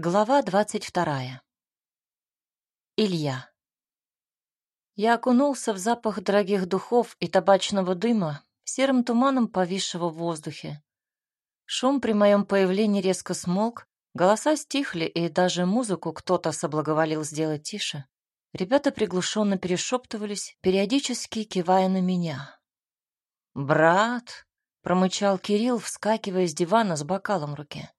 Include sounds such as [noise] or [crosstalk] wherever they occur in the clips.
Глава двадцать вторая. Илья. Я окунулся в запах дорогих духов и табачного дыма, серым туманом повисшего в воздухе. Шум при моем появлении резко смолк, голоса стихли, и даже музыку кто-то соблаговолил сделать тише. Ребята приглушенно перешептывались, периодически кивая на меня. «Брат!» — промычал Кирилл, вскакивая с дивана с бокалом в руке.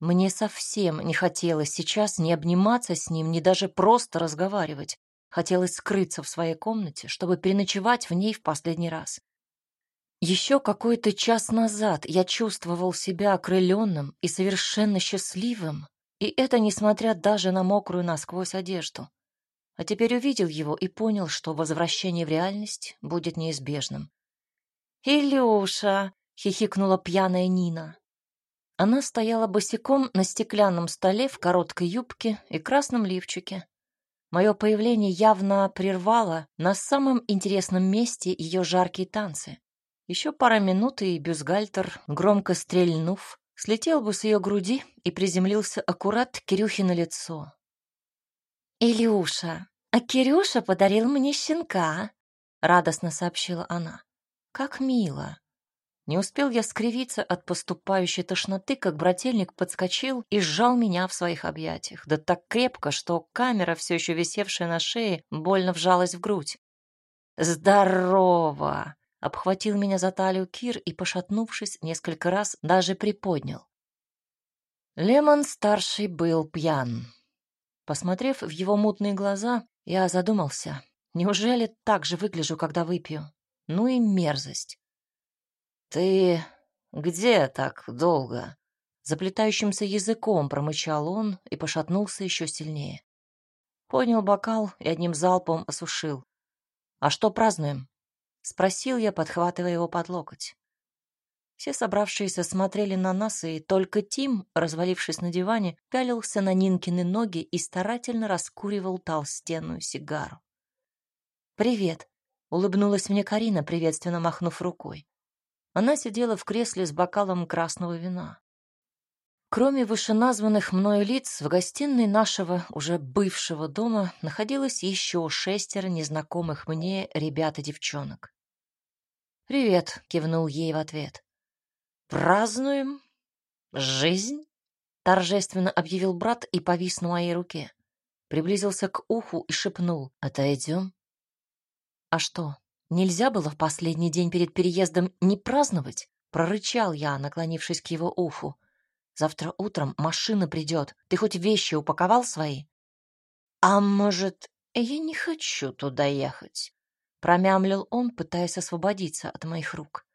Мне совсем не хотелось сейчас ни обниматься с ним, ни даже просто разговаривать. Хотелось скрыться в своей комнате, чтобы переночевать в ней в последний раз. Еще какой-то час назад я чувствовал себя окрыленным и совершенно счастливым, и это несмотря даже на мокрую насквозь одежду. А теперь увидел его и понял, что возвращение в реальность будет неизбежным. «Илюша!» — хихикнула пьяная Нина. Она стояла босиком на стеклянном столе в короткой юбке и красном лифчике. Мое появление явно прервало на самом интересном месте ее жаркие танцы. Еще пара минут, и бюстгальтер, громко стрельнув, слетел бы с ее груди и приземлился аккурат Кирюхе на лицо. «Илюша, а Кирюша подарил мне щенка», — радостно сообщила она. «Как мило!» Не успел я скривиться от поступающей тошноты, как брательник подскочил и сжал меня в своих объятиях, да так крепко, что камера, все еще висевшая на шее, больно вжалась в грудь. «Здорово!» — обхватил меня за талию Кир и, пошатнувшись несколько раз, даже приподнял. Лемон-старший был пьян. Посмотрев в его мутные глаза, я задумался. Неужели так же выгляжу, когда выпью? Ну и мерзость. «Ты где так долго?» Заплетающимся языком промычал он и пошатнулся еще сильнее. Поднял бокал и одним залпом осушил. «А что празднуем?» — спросил я, подхватывая его под локоть. Все собравшиеся смотрели на нас, и только Тим, развалившись на диване, пялился на Нинкины ноги и старательно раскуривал толстенную сигару. «Привет!» — улыбнулась мне Карина, приветственно махнув рукой. Она сидела в кресле с бокалом красного вина. Кроме вышеназванных мною лиц, в гостиной нашего уже бывшего дома находилось еще шестеро незнакомых мне ребят и девчонок. «Привет», — кивнул ей в ответ. «Празднуем жизнь?» — торжественно объявил брат и повис на моей руке. Приблизился к уху и шепнул «Отойдем?» «А что, Нельзя было в последний день перед переездом не праздновать? Прорычал я, наклонившись к его уху. Завтра утром машина придет. Ты хоть вещи упаковал свои? А может, я не хочу туда ехать? Промямлил он, пытаясь освободиться от моих рук.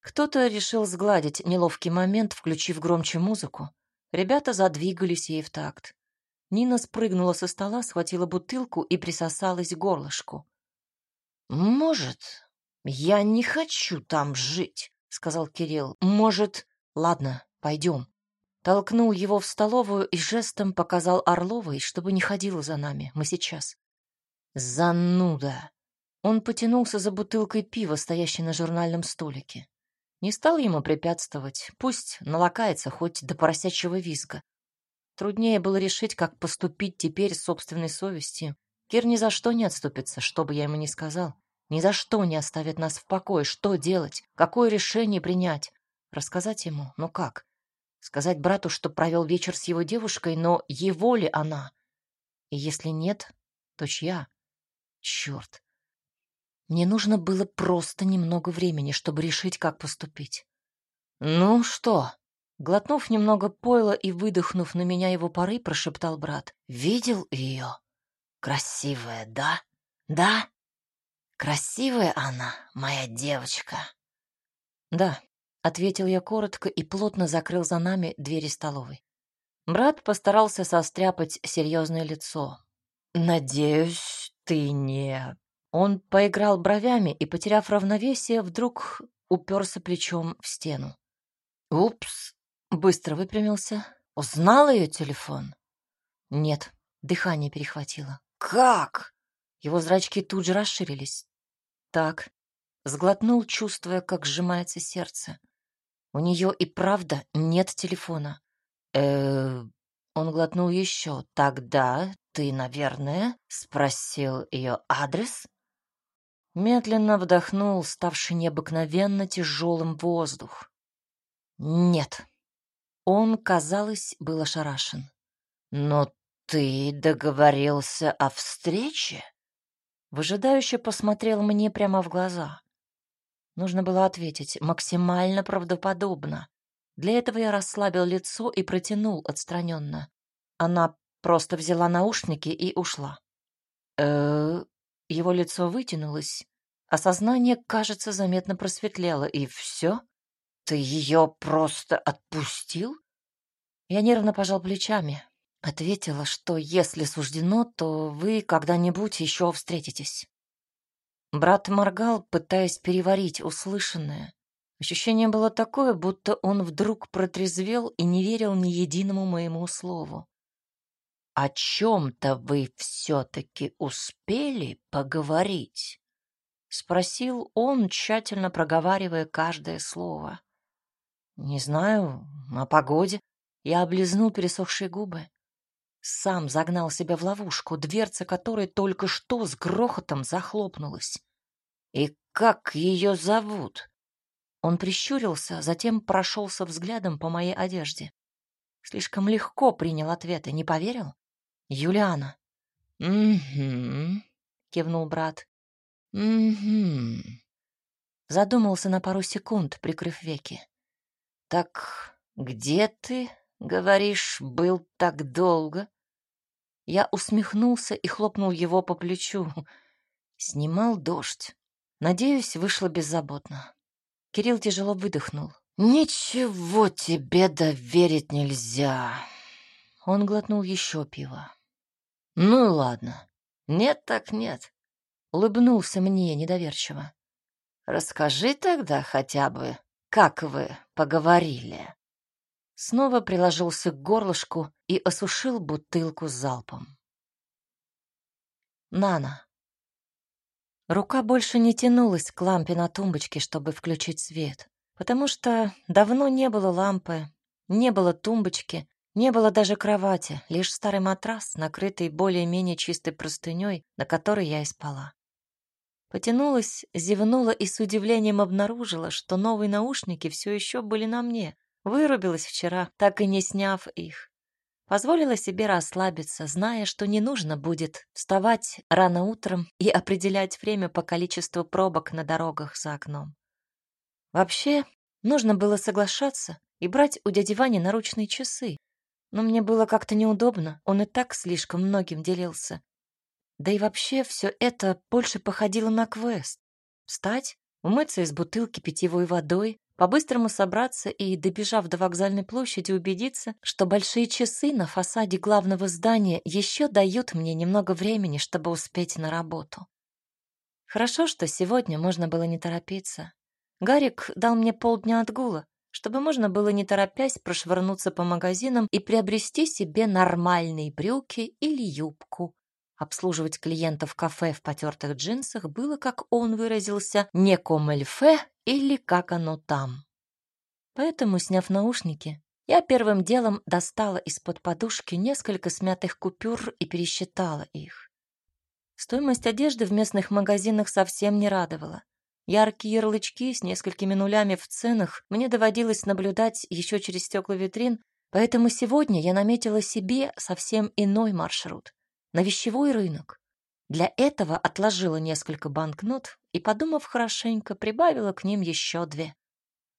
Кто-то решил сгладить неловкий момент, включив громче музыку. Ребята задвигались ей в такт. Нина спрыгнула со стола, схватила бутылку и присосалась к горлышку. «Может, я не хочу там жить», — сказал Кирилл. «Может, ладно, пойдем». Толкнул его в столовую и жестом показал Орловой, чтобы не ходила за нами. Мы сейчас. Зануда. Он потянулся за бутылкой пива, стоящей на журнальном столике. Не стал ему препятствовать. Пусть налакается хоть до поросячьего визга. Труднее было решить, как поступить теперь с собственной совестью. Кир ни за что не отступится, что бы я ему ни сказал. Ни за что не оставит нас в покое. Что делать? Какое решение принять? Рассказать ему? Ну как? Сказать брату, что провел вечер с его девушкой, но его ли она? И если нет, то чья? Черт. Мне нужно было просто немного времени, чтобы решить, как поступить. «Ну что?» Глотнув немного пойла и выдохнув на меня его пары, прошептал брат. «Видел ее?» Красивая, да? Да? Красивая она, моя девочка. Да, ответил я коротко и плотно закрыл за нами двери столовой. Брат постарался состряпать серьезное лицо. Надеюсь, ты не... Он поиграл бровями и, потеряв равновесие, вдруг уперся плечом в стену. Упс, быстро выпрямился. Узнал ее телефон? Нет, дыхание перехватило. «Как?» Его зрачки тут же расширились. «Так». Сглотнул, чувствуя, как сжимается сердце. У нее и правда нет телефона. э Он глотнул еще. «Тогда ты, наверное, спросил ее адрес?» Медленно вдохнул ставший необыкновенно тяжелым воздух. «Нет». Он, казалось, был ошарашен. «Но ты договорился о встрече?» Выжидающе посмотрел мне прямо в глаза. Нужно было ответить максимально правдоподобно. Для этого я расслабил лицо и протянул отстраненно. Она просто взяла наушники и ушла. э Его лицо вытянулось, а сознание, кажется, заметно просветлело. И все? Ты ее просто отпустил? Я нервно пожал плечами. Ответила, что если суждено, то вы когда-нибудь еще встретитесь. Брат моргал, пытаясь переварить услышанное. Ощущение было такое, будто он вдруг протрезвел и не верил ни единому моему слову. «О чем-то вы все-таки успели поговорить?» — спросил он, тщательно проговаривая каждое слово. «Не знаю, о погоде». Я облизнул пересохшие губы. Сам загнал себя в ловушку, дверца которой только что с грохотом захлопнулась. «И как ее зовут?» Он прищурился, затем прошелся взглядом по моей одежде. Слишком легко принял ответ и не поверил. «Юлиана». «Угу», — кивнул брат. «Угу». Задумался на пару секунд, прикрыв веки. «Так где ты, говоришь, был так долго?» Я усмехнулся и хлопнул его по плечу. Снимал дождь. Надеюсь, вышло беззаботно. Кирилл тяжело выдохнул. «Ничего тебе доверить нельзя!» Он глотнул еще пиво. «Ну ладно. Нет так нет». Улыбнулся мне недоверчиво. «Расскажи тогда хотя бы, как вы поговорили?» Снова приложился к горлышку и осушил бутылку залпом. Нана. Рука больше не тянулась к лампе на тумбочке, чтобы включить свет, потому что давно не было лампы, не было тумбочки, не было даже кровати, лишь старый матрас, накрытый более-менее чистой простыней, на которой я и спала. Потянулась, зевнула и с удивлением обнаружила, что новые наушники все еще были на мне. Вырубилась вчера, так и не сняв их. Позволила себе расслабиться, зная, что не нужно будет вставать рано утром и определять время по количеству пробок на дорогах за окном. Вообще, нужно было соглашаться и брать у дяди Вани наручные часы, но мне было как-то неудобно, он и так слишком многим делился. Да и вообще все это больше походило на квест. Встать, умыться из бутылки питьевой водой, по-быстрому собраться и, добежав до вокзальной площади, убедиться, что большие часы на фасаде главного здания еще дают мне немного времени, чтобы успеть на работу. Хорошо, что сегодня можно было не торопиться. Гарик дал мне полдня отгула, чтобы можно было не торопясь прошвырнуться по магазинам и приобрести себе нормальные брюки или юбку. Обслуживать клиентов кафе в потертых джинсах было, как он выразился, не комельфе или как оно там. Поэтому, сняв наушники, я первым делом достала из-под подушки несколько смятых купюр и пересчитала их. Стоимость одежды в местных магазинах совсем не радовала. Яркие ярлычки с несколькими нулями в ценах мне доводилось наблюдать еще через стекла витрин, поэтому сегодня я наметила себе совсем иной маршрут — на вещевой рынок. Для этого отложила несколько банкнот и, подумав хорошенько, прибавила к ним еще две.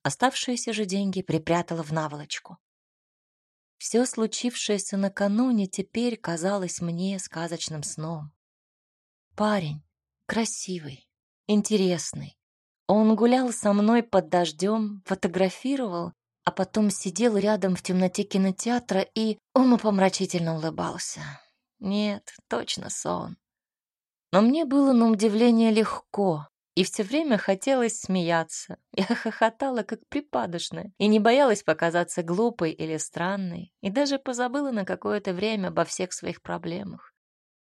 Оставшиеся же деньги припрятала в наволочку. Все случившееся накануне теперь казалось мне сказочным сном. Парень, красивый, интересный. Он гулял со мной под дождем, фотографировал, а потом сидел рядом в темноте кинотеатра и умопомрачительно улыбался. Нет, точно сон. Но мне было на удивление легко, и все время хотелось смеяться. [laughs] Я хохотала, как припадочная, и не боялась показаться глупой или странной, и даже позабыла на какое-то время обо всех своих проблемах.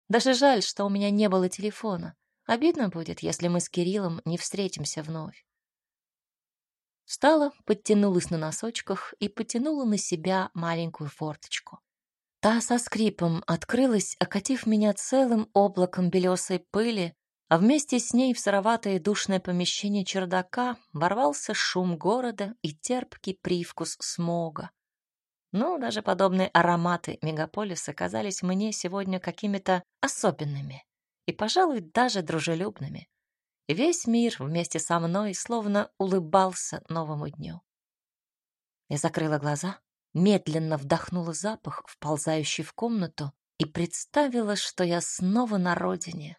Даже жаль, что у меня не было телефона. Обидно будет, если мы с Кириллом не встретимся вновь. Встала, подтянулась на носочках и потянула на себя маленькую форточку. Та со скрипом открылась, окатив меня целым облаком белесой пыли, а вместе с ней в сыроватое душное помещение чердака ворвался шум города и терпкий привкус смога. Ну, даже подобные ароматы мегаполиса казались мне сегодня какими-то особенными и, пожалуй, даже дружелюбными. Весь мир вместе со мной словно улыбался новому дню. Я закрыла глаза, медленно вдохнула запах, вползающий в комнату, и представила, что я снова на родине.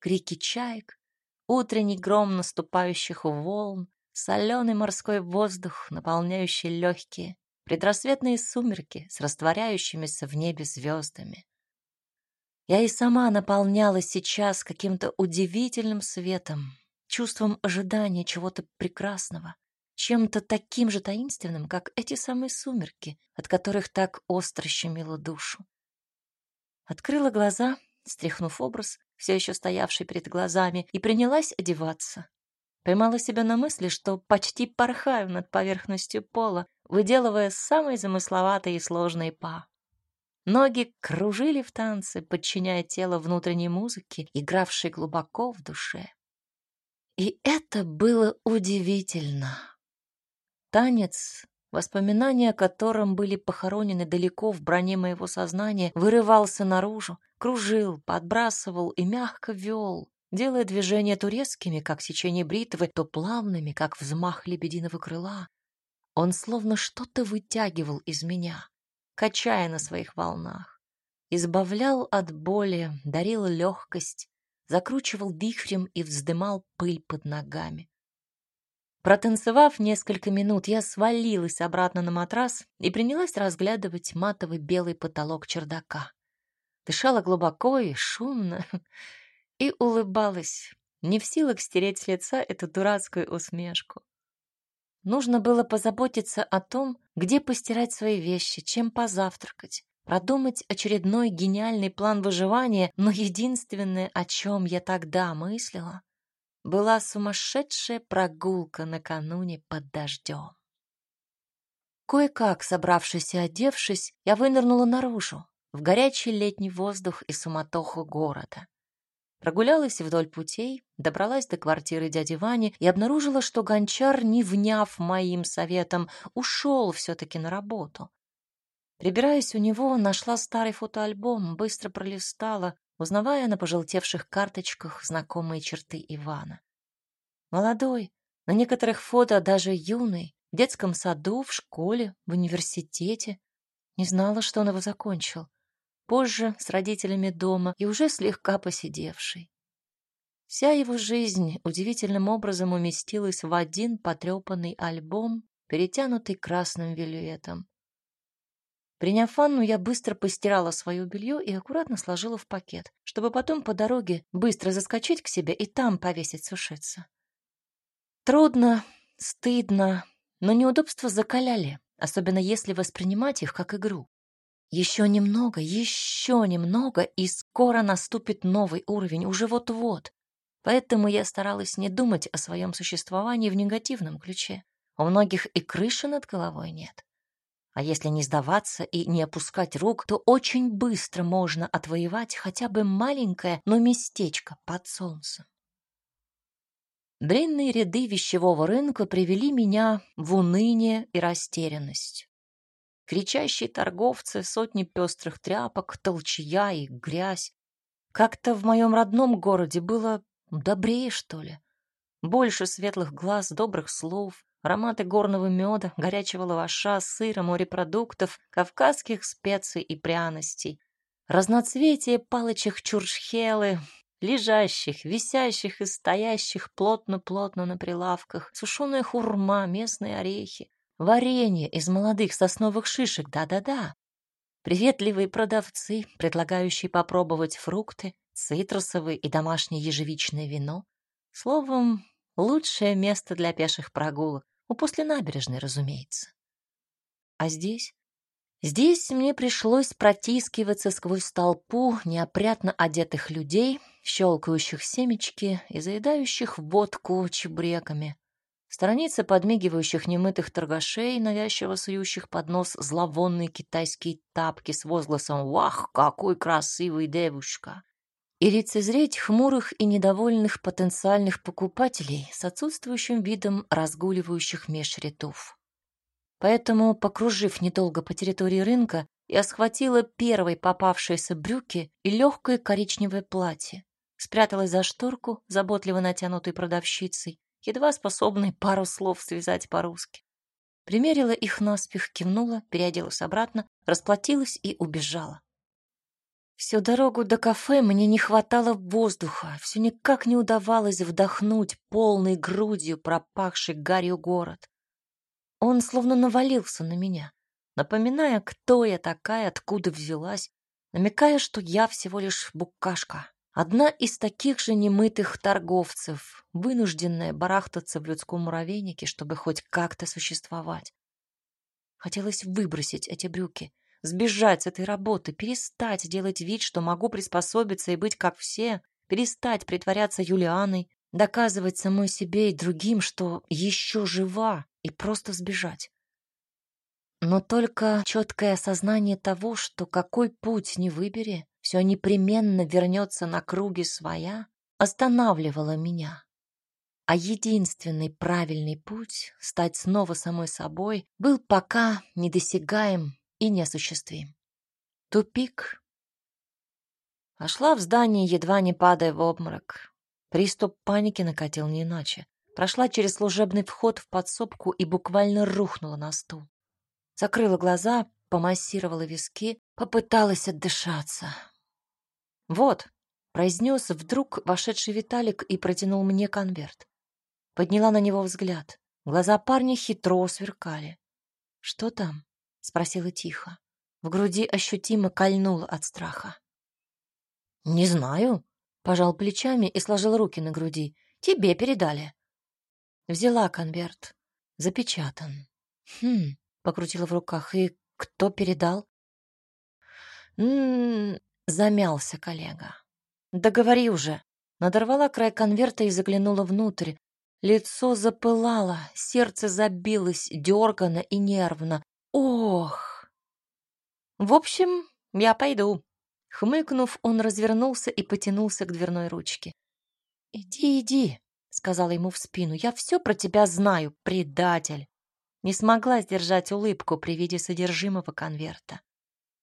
Крики чаек, утренний гром наступающих волн, соленый морской воздух, наполняющий легкие, предрассветные сумерки с растворяющимися в небе звездами. Я и сама наполнялась сейчас каким-то удивительным светом, чувством ожидания чего-то прекрасного, чем-то таким же таинственным, как эти самые сумерки, от которых так остро щемило душу. Открыла глаза, стряхнув образ, все еще стоявший перед глазами, и принялась одеваться. Поймала себя на мысли, что почти порхаю над поверхностью пола, выделывая самые замысловатые и сложные па. Ноги кружили в танце, подчиняя тело внутренней музыке, игравшей глубоко в душе. И это было удивительно. Танец, воспоминания о котором были похоронены далеко в броне моего сознания, вырывался наружу, кружил, подбрасывал и мягко вел, делая движения то резкими, как сечение бритвы, то плавными, как взмах лебединого крыла. Он словно что-то вытягивал из меня, качая на своих волнах. Избавлял от боли, дарил легкость, закручивал вихрем и вздымал пыль под ногами. Протанцевав несколько минут, я свалилась обратно на матрас и принялась разглядывать матовый белый потолок чердака. Дышала глубоко и шумно, [laughs] и улыбалась, не в силах стереть с лица эту дурацкую усмешку. Нужно было позаботиться о том, где постирать свои вещи, чем позавтракать, продумать очередной гениальный план выживания, но единственное, о чем я тогда мыслила, была сумасшедшая прогулка накануне под дождем. Кое-как, собравшись и одевшись, я вынырнула наружу, в горячий летний воздух и суматоху города. Прогулялась вдоль путей, добралась до квартиры дяди Вани и обнаружила, что гончар, не вняв моим советом, ушел все-таки на работу. Прибираясь у него, нашла старый фотоальбом, быстро пролистала, узнавая на пожелтевших карточках знакомые черты Ивана. Молодой, на некоторых фото даже юный, в детском саду, в школе, в университете. Не знала, что он его закончил позже с родителями дома и уже слегка посидевший. Вся его жизнь удивительным образом уместилась в один потрепанный альбом, перетянутый красным вельветом. Приняв ванну, я быстро постирала свое белье и аккуратно сложила в пакет, чтобы потом по дороге быстро заскочить к себе и там повесить сушиться. Трудно, стыдно, но неудобства закаляли, особенно если воспринимать их как игру. Еще немного, еще немного, и скоро наступит новый уровень, уже вот-вот. Поэтому я старалась не думать о своем существовании в негативном ключе. У многих и крыши над головой нет. А если не сдаваться и не опускать рук, то очень быстро можно отвоевать хотя бы маленькое, но местечко под солнцем. Длинные ряды вещевого рынка привели меня в уныние и растерянность. Кричащие торговцы, сотни пестрых тряпок, толчья и грязь. Как-то в моем родном городе было добрее, что ли. Больше светлых глаз, добрых слов, ароматы горного меда, горячего лаваша, сыра, морепродуктов, кавказских специй и пряностей. Разноцветие палочек чуршхелы, лежащих, висящих и стоящих плотно-плотно на прилавках, сушеная хурма, местные орехи, Варенье из молодых сосновых шишек, да-да-да. Приветливые продавцы, предлагающие попробовать фрукты, цитрусовые и домашнее ежевичное вино. Словом, лучшее место для пеших прогулок. У после набережной, разумеется. А здесь? Здесь мне пришлось протискиваться сквозь толпу неопрятно одетых людей, щелкающих семечки и заедающих водку чебреками. Страница подмигивающих немытых торгашей, навязчиво сующих под нос зловонные китайские тапки с возгласом «Вах, какой красивый девушка!» И лицезреть хмурых и недовольных потенциальных покупателей с отсутствующим видом разгуливающих меж рядов. Поэтому, покружив недолго по территории рынка, я схватила первой попавшиеся брюки и легкое коричневое платье, спряталась за шторку, заботливо натянутой продавщицей, едва способной пару слов связать по-русски. Примерила их наспех, кивнула, переоделась обратно, расплатилась и убежала. Всю дорогу до кафе мне не хватало воздуха, все никак не удавалось вдохнуть полной грудью пропахший гарью город. Он словно навалился на меня, напоминая, кто я такая, откуда взялась, намекая, что я всего лишь букашка, Одна из таких же немытых торговцев, вынужденная барахтаться в людском муравейнике, чтобы хоть как-то существовать. Хотелось выбросить эти брюки, сбежать с этой работы, перестать делать вид, что могу приспособиться и быть как все, перестать притворяться Юлианой, доказывать самой себе и другим, что еще жива, и просто сбежать. Но только четкое осознание того, что какой путь не выбери, все непременно вернется на круги своя, останавливало меня. А единственный правильный путь — стать снова самой собой — был пока недосягаем и неосуществим. Тупик. Вошла в здание, едва не падая в обморок. Приступ паники накатил не иначе. Прошла через служебный вход в подсобку и буквально рухнула на стул. Закрыла глаза, помассировала виски, попыталась отдышаться. «Вот», — произнес вдруг вошедший Виталик и протянул мне конверт. Подняла на него взгляд. Глаза парня хитро сверкали. «Что там?» — спросила тихо. В груди ощутимо кольнуло от страха. «Не знаю», — пожал плечами и сложил руки на груди. «Тебе передали». Взяла конверт. Запечатан. «Хм, покрутила в руках. «И кто передал?» «М-м-м», замялся коллега. «Договори уже». Надорвала край конверта и заглянула внутрь. Лицо запылало, сердце забилось дерганно и нервно. «Ох!» «В общем, я пойду». Хмыкнув, он развернулся и потянулся к дверной ручке. «Иди, иди», — сказала ему в спину. «Я все про тебя знаю, предатель». Не смогла сдержать улыбку при виде содержимого конверта.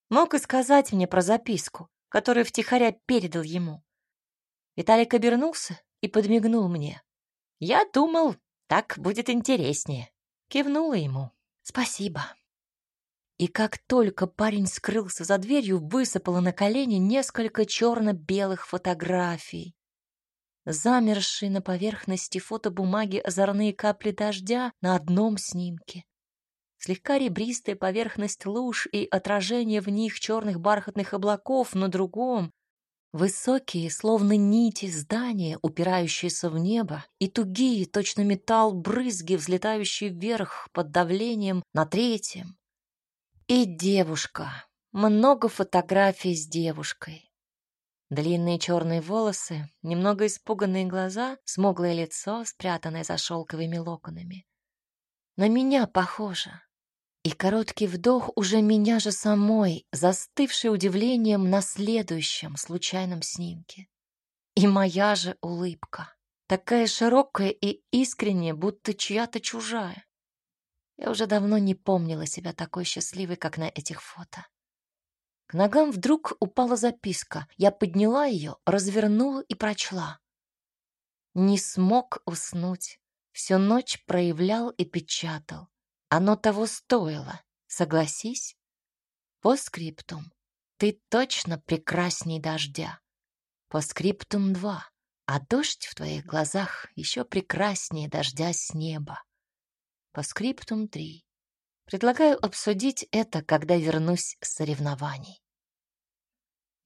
Мог и сказать мне про записку, которую втихаря передал ему. Виталик обернулся и подмигнул мне. «Я думал, так будет интереснее». Кивнула ему. «Спасибо». И как только парень скрылся за дверью, высыпало на колени несколько черно-белых фотографий замершие на поверхности фотобумаги озорные капли дождя на одном снимке. Слегка ребристая поверхность луж и отражение в них черных бархатных облаков на другом. Высокие, словно нити здания, упирающиеся в небо, и тугие, точно металл, брызги, взлетающие вверх под давлением на третьем. И девушка. Много фотографий с девушкой. Длинные черные волосы, немного испуганные глаза, смуглое лицо, спрятанное за шелковыми локонами. На меня похоже. И короткий вдох уже меня же самой, застывший удивлением на следующем случайном снимке. И моя же улыбка, такая широкая и искренняя, будто чья-то чужая. Я уже давно не помнила себя такой счастливой, как на этих фото. К ногам вдруг упала записка. Я подняла ее, развернула и прочла. Не смог уснуть. Всю ночь проявлял и печатал. Оно того стоило. Согласись? По скриптум. Ты точно прекрасней дождя. По скриптум два. А дождь в твоих глазах еще прекраснее дождя с неба. По скриптум три. Предлагаю обсудить это, когда вернусь с соревнований.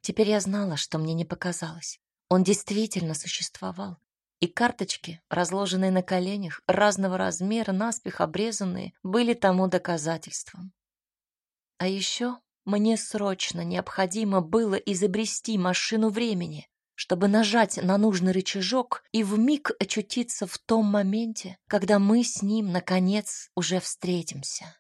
Теперь я знала, что мне не показалось. Он действительно существовал. И карточки, разложенные на коленях, разного размера, наспех обрезанные, были тому доказательством. А еще мне срочно необходимо было изобрести машину времени, чтобы нажать на нужный рычажок и вмиг очутиться в том моменте, когда мы с ним, наконец, уже встретимся.